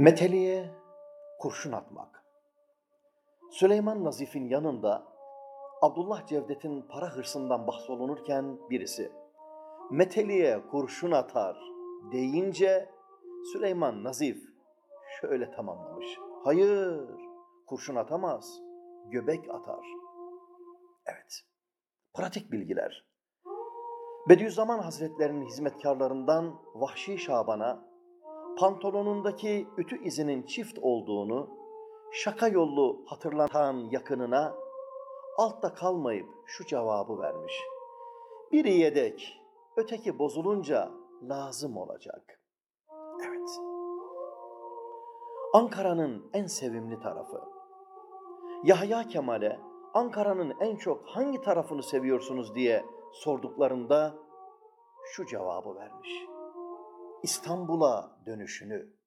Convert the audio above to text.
Meteliğe kurşun atmak. Süleyman Nazif'in yanında Abdullah Cevdet'in para hırsından bahsolunurken birisi meteliğe kurşun atar deyince Süleyman Nazif şöyle tamamlamış. Hayır, kurşun atamaz, göbek atar. Evet, pratik bilgiler. Bediüzzaman Hazretlerinin hizmetkarlarından Vahşi Şaban'a pantolonundaki ütü izinin çift olduğunu şaka yollu hatırlatan yakınına altta kalmayıp şu cevabı vermiş. Biri yedek, öteki bozulunca lazım olacak. Evet. Ankara'nın en sevimli tarafı. Yahya Kemal'e Ankara'nın en çok hangi tarafını seviyorsunuz diye sorduklarında şu cevabı vermiş. İstanbul'a dönüşünü.